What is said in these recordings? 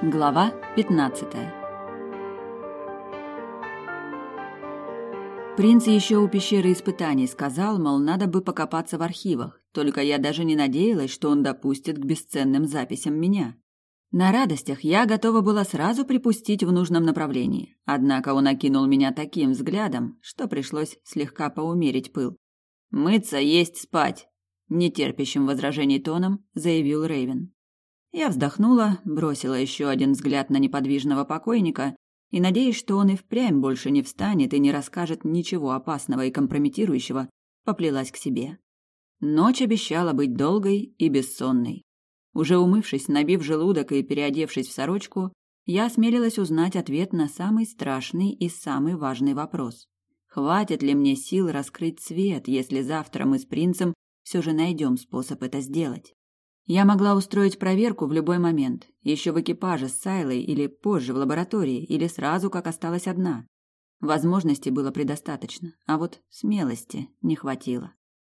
Глава 15 Принц еще у пещеры испытаний сказал, мол, надо бы покопаться в архивах, только я даже не надеялась, что он допустит к бесценным записям меня. На радостях я готова была сразу припустить в нужном направлении, однако он окинул меня таким взглядом, что пришлось слегка поумерить пыл. «Мыться, есть, спать!» – нетерпящим возражений тоном заявил Рейвен. Я вздохнула, бросила еще один взгляд на неподвижного покойника и, надеясь, что он и впрямь больше не встанет и не расскажет ничего опасного и компрометирующего, поплелась к себе. Ночь обещала быть долгой и бессонной. Уже умывшись, набив желудок и переодевшись в сорочку, я осмелилась узнать ответ на самый страшный и самый важный вопрос. Хватит ли мне сил раскрыть свет, если завтра мы с принцем все же найдем способ это сделать? Я могла устроить проверку в любой момент, еще в экипаже с Сайлой или позже в лаборатории, или сразу, как осталась одна. Возможностей было предостаточно, а вот смелости не хватило.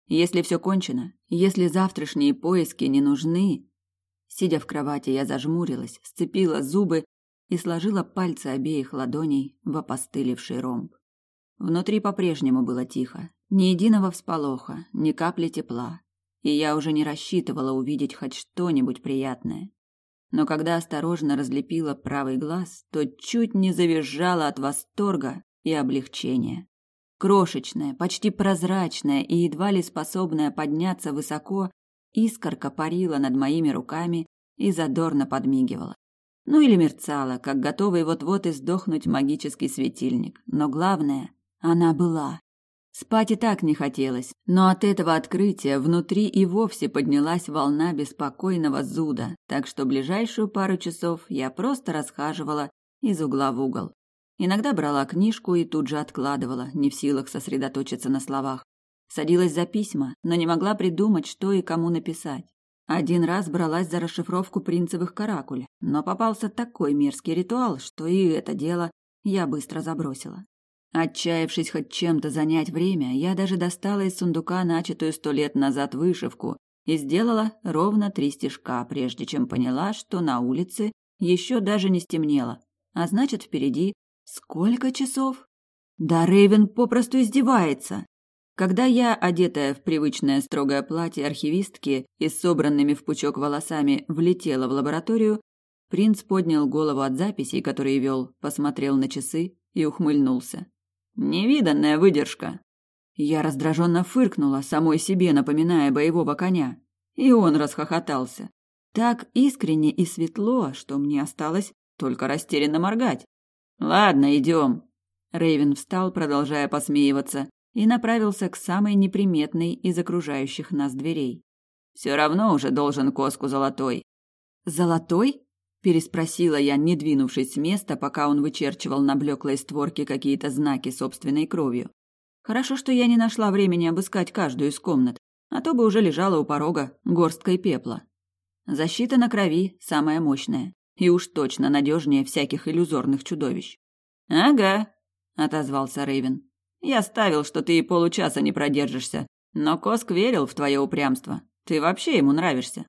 Если все кончено, если завтрашние поиски не нужны... Сидя в кровати, я зажмурилась, сцепила зубы и сложила пальцы обеих ладоней в опостылевший ромб. Внутри по-прежнему было тихо, ни единого всполоха, ни капли тепла, и я уже не рассчитывала увидеть хоть что-нибудь приятное. Но когда осторожно разлепила правый глаз, то чуть не завизжала от восторга и облегчения. Крошечная, почти прозрачная и едва ли способная подняться высоко, искорка парила над моими руками и задорно подмигивала. Ну или мерцала, как готовый вот-вот издохнуть магический светильник. Но главное, она была. Спать и так не хотелось, но от этого открытия внутри и вовсе поднялась волна беспокойного зуда, так что ближайшую пару часов я просто расхаживала из угла в угол. Иногда брала книжку и тут же откладывала, не в силах сосредоточиться на словах. Садилась за письма, но не могла придумать, что и кому написать. Один раз бралась за расшифровку принцевых каракуль, но попался такой мерзкий ритуал, что и это дело я быстро забросила. Отчаявшись хоть чем-то занять время, я даже достала из сундука начатую сто лет назад вышивку и сделала ровно три стежка, прежде чем поняла, что на улице еще даже не стемнело, а значит, впереди сколько часов? Да Рейвен попросту издевается. Когда я, одетая в привычное строгое платье архивистки и собранными в пучок волосами, влетела в лабораторию, принц поднял голову от записей, которые вел, посмотрел на часы и ухмыльнулся. Невиданная выдержка. Я раздраженно фыркнула, самой себе напоминая боевого коня. И он расхохотался. Так искренне и светло, что мне осталось только растерянно моргать. «Ладно, идем». Рейвен встал, продолжая посмеиваться, и направился к самой неприметной из окружающих нас дверей. «Все равно уже должен коску золотой». «Золотой?» Переспросила я, не двинувшись с места, пока он вычерчивал на блеклой створке какие-то знаки собственной кровью. Хорошо, что я не нашла времени обыскать каждую из комнат, а то бы уже лежала у порога горсткой пепла. Защита на крови самая мощная, и уж точно надежнее всяких иллюзорных чудовищ. Ага, отозвался Рейвен. Я ставил, что ты и получаса не продержишься, но Коск верил в твое упрямство. Ты вообще ему нравишься.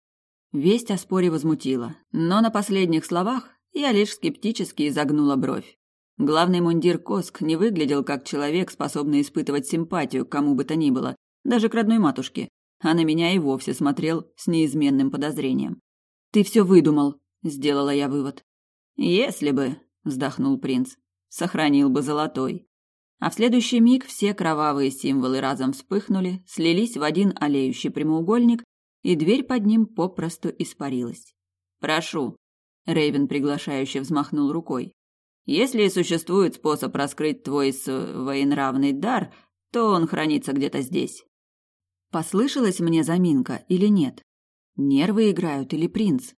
Весть о споре возмутила, но на последних словах я лишь скептически изогнула бровь. Главный мундир Коск не выглядел как человек, способный испытывать симпатию к кому бы то ни было, даже к родной матушке, а на меня и вовсе смотрел с неизменным подозрением. «Ты все выдумал», — сделала я вывод. «Если бы», — вздохнул принц, — «сохранил бы золотой». А в следующий миг все кровавые символы разом вспыхнули, слились в один олеющий прямоугольник и дверь под ним попросту испарилась. «Прошу», — Рейвен приглашающе взмахнул рукой. «Если существует способ раскрыть твой своенравный дар, то он хранится где-то здесь». Послышалась мне заминка или нет? Нервы играют или принц?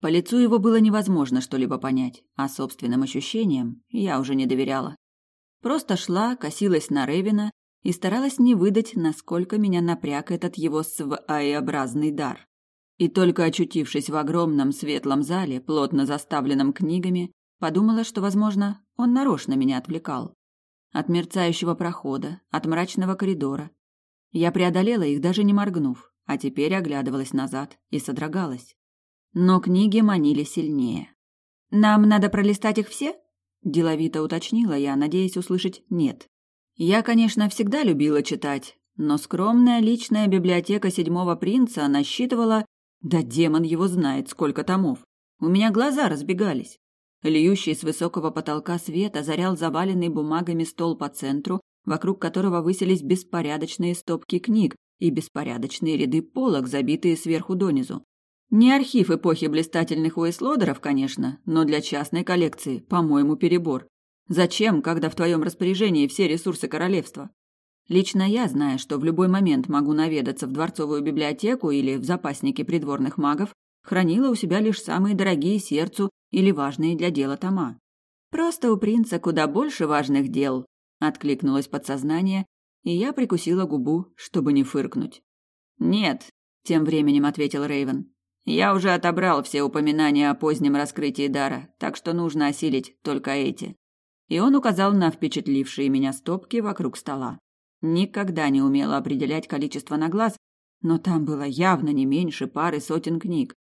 По лицу его было невозможно что-либо понять, а собственным ощущениям я уже не доверяла. Просто шла, косилась на Рейвена и старалась не выдать, насколько меня напряг этот его своеобразный дар. И только очутившись в огромном светлом зале, плотно заставленном книгами, подумала, что, возможно, он нарочно меня отвлекал. От мерцающего прохода, от мрачного коридора. Я преодолела их, даже не моргнув, а теперь оглядывалась назад и содрогалась. Но книги манили сильнее. Нам надо пролистать их все? Деловито уточнила я, надеясь услышать «нет». Я, конечно, всегда любила читать, но скромная личная библиотека седьмого принца насчитывала... Да демон его знает, сколько томов. У меня глаза разбегались. Льющий с высокого потолка свет озарял заваленный бумагами стол по центру, вокруг которого высились беспорядочные стопки книг и беспорядочные ряды полок, забитые сверху донизу. Не архив эпохи блистательных уэслодеров, конечно, но для частной коллекции, по-моему, перебор. Зачем, когда в твоем распоряжении все ресурсы королевства? Лично я, зная, что в любой момент могу наведаться в дворцовую библиотеку или в запаснике придворных магов, хранила у себя лишь самые дорогие сердцу или важные для дела тома. Просто у принца куда больше важных дел, откликнулось подсознание, и я прикусила губу, чтобы не фыркнуть. Нет, тем временем ответил Рейвен. Я уже отобрал все упоминания о позднем раскрытии дара, так что нужно осилить только эти. И он указал на впечатлившие меня стопки вокруг стола. Никогда не умела определять количество на глаз, но там было явно не меньше пары сотен книг.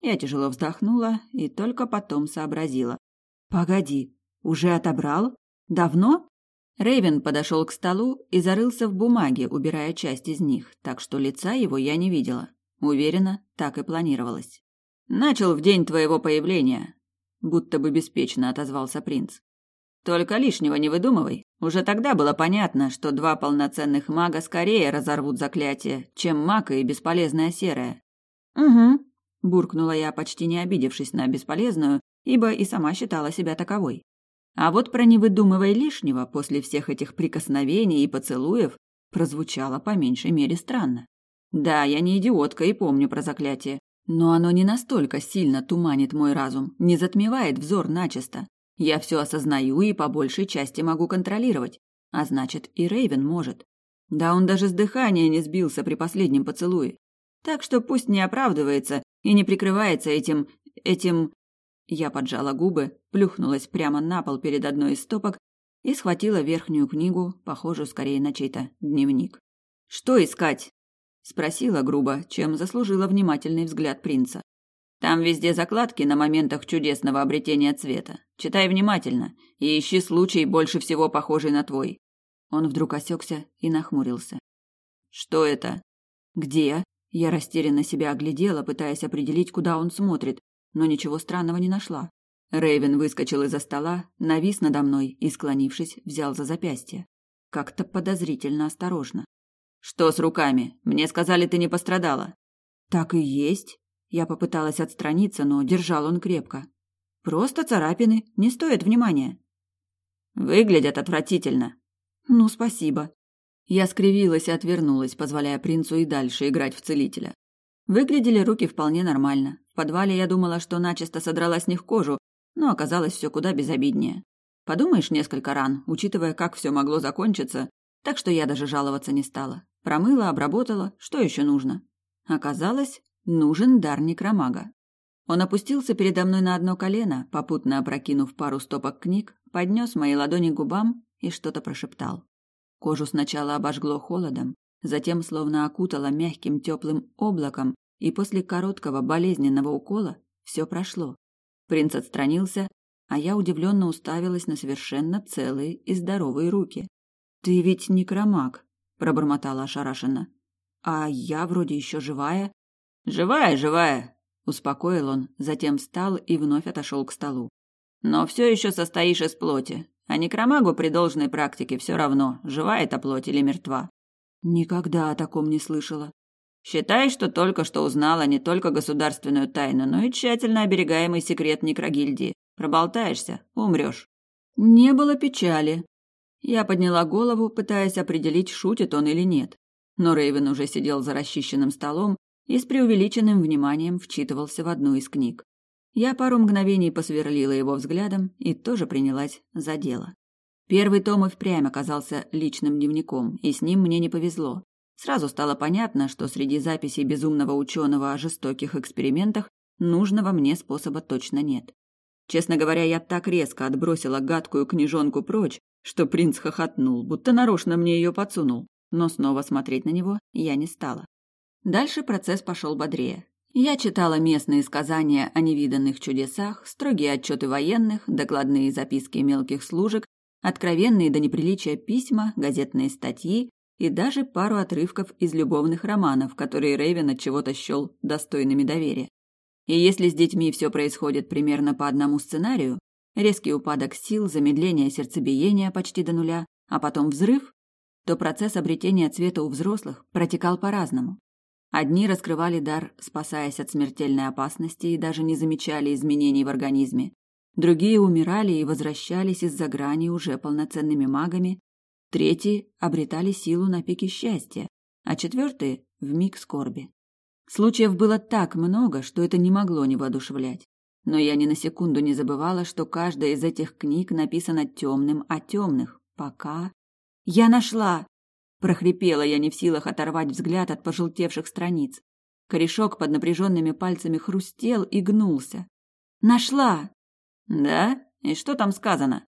Я тяжело вздохнула и только потом сообразила. Погоди, уже отобрал? Давно? Рейвен подошел к столу и зарылся в бумаге, убирая часть из них, так что лица его я не видела. Уверена, так и планировалось. Начал в день твоего появления, будто бы беспечно отозвался принц. Только лишнего не выдумывай. Уже тогда было понятно, что два полноценных мага скорее разорвут заклятие, чем маг и бесполезная серая. Угу, буркнула я, почти не обидевшись на бесполезную, ибо и сама считала себя таковой. А вот про «не выдумывай лишнего» после всех этих прикосновений и поцелуев прозвучало по меньшей мере странно. Да, я не идиотка и помню про заклятие, но оно не настолько сильно туманит мой разум, не затмевает взор начисто. Я все осознаю и по большей части могу контролировать, а значит и Рейвен может. Да он даже с дыхания не сбился при последнем поцелуе. Так что пусть не оправдывается и не прикрывается этим... этим... Я поджала губы, плюхнулась прямо на пол перед одной из стопок и схватила верхнюю книгу, похожую скорее на чей-то дневник. «Что искать?» – спросила грубо, чем заслужила внимательный взгляд принца. «Там везде закладки на моментах чудесного обретения цвета. Читай внимательно и ищи случай, больше всего похожий на твой». Он вдруг осекся и нахмурился. «Что это?» «Где?» Я растерянно себя оглядела, пытаясь определить, куда он смотрит, но ничего странного не нашла. Рейвен выскочил из-за стола, навис надо мной и, склонившись, взял за запястье. Как-то подозрительно осторожно. «Что с руками? Мне сказали, ты не пострадала». «Так и есть». Я попыталась отстраниться, но держал он крепко. «Просто царапины, не стоит внимания». «Выглядят отвратительно». «Ну, спасибо». Я скривилась и отвернулась, позволяя принцу и дальше играть в целителя. Выглядели руки вполне нормально. В подвале я думала, что начисто содрала с них кожу, но оказалось все куда безобиднее. Подумаешь, несколько ран, учитывая, как все могло закончиться, так что я даже жаловаться не стала. Промыла, обработала, что еще нужно? Оказалось, нужен дар некромага. Он опустился передо мной на одно колено, попутно опрокинув пару стопок книг, поднес мои ладони к губам и что-то прошептал. Кожу сначала обожгло холодом, затем словно окутало мягким теплым облаком, и после короткого болезненного укола все прошло. Принц отстранился, а я удивленно уставилась на совершенно целые и здоровые руки. «Ты ведь некромаг», — пробормотала ошарашенно. «А я вроде еще живая». «Живая, живая», — успокоил он, затем встал и вновь отошел к столу. «Но все еще состоишь из плоти. А некромагу при должной практике все равно, жива эта плоть или мертва. Никогда о таком не слышала. Считай, что только что узнала не только государственную тайну, но и тщательно оберегаемый секрет некрогильдии. Проболтаешься – умрешь. Не было печали. Я подняла голову, пытаясь определить, шутит он или нет. Но Рейвен уже сидел за расчищенным столом и с преувеличенным вниманием вчитывался в одну из книг. Я пару мгновений посверлила его взглядом и тоже принялась за дело. Первый том и впрямь оказался личным дневником, и с ним мне не повезло. Сразу стало понятно, что среди записей безумного ученого о жестоких экспериментах нужного мне способа точно нет. Честно говоря, я так резко отбросила гадкую книжонку прочь, что принц хохотнул, будто нарочно мне ее подсунул, но снова смотреть на него я не стала. Дальше процесс пошел бодрее. Я читала местные сказания о невиданных чудесах, строгие отчеты военных, докладные записки мелких служек, откровенные до неприличия письма, газетные статьи и даже пару отрывков из любовных романов, которые Рейвен от чего-то счел достойными доверия. И если с детьми все происходит примерно по одному сценарию, резкий упадок сил, замедление сердцебиения почти до нуля, а потом взрыв, то процесс обретения цвета у взрослых протекал по-разному. Одни раскрывали дар, спасаясь от смертельной опасности и даже не замечали изменений в организме. Другие умирали и возвращались из-за грани уже полноценными магами. Третьи обретали силу на пике счастья, а четвертые – в миг скорби. Случаев было так много, что это не могло не воодушевлять. Но я ни на секунду не забывала, что каждая из этих книг написана темным о темных, пока «Я нашла!» Прохрипела я не в силах оторвать взгляд от пожелтевших страниц. Корешок под напряженными пальцами хрустел и гнулся. «Нашла!» «Да? И что там сказано?»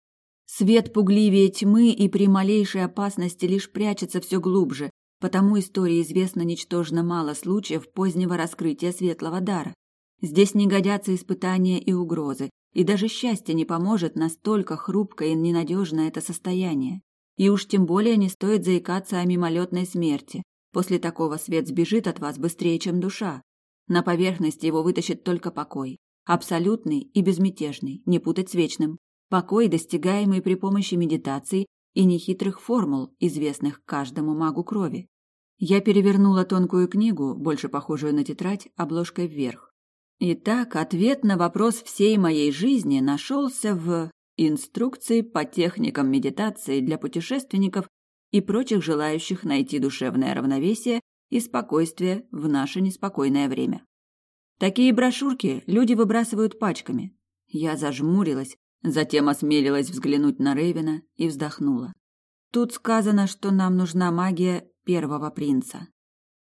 Свет пугливее тьмы и при малейшей опасности лишь прячется все глубже, потому истории известно ничтожно мало случаев позднего раскрытия светлого дара. Здесь не годятся испытания и угрозы, и даже счастье не поможет, настолько хрупкое и ненадежное это состояние. И уж тем более не стоит заикаться о мимолетной смерти. После такого свет сбежит от вас быстрее, чем душа. На поверхности его вытащит только покой. Абсолютный и безмятежный, не путать с вечным. Покой, достигаемый при помощи медитации и нехитрых формул, известных каждому магу крови. Я перевернула тонкую книгу, больше похожую на тетрадь, обложкой вверх. Итак, ответ на вопрос всей моей жизни нашелся в инструкции по техникам медитации для путешественников и прочих желающих найти душевное равновесие и спокойствие в наше неспокойное время. Такие брошюрки люди выбрасывают пачками. Я зажмурилась, затем осмелилась взглянуть на Рейвена и вздохнула. Тут сказано, что нам нужна магия первого принца.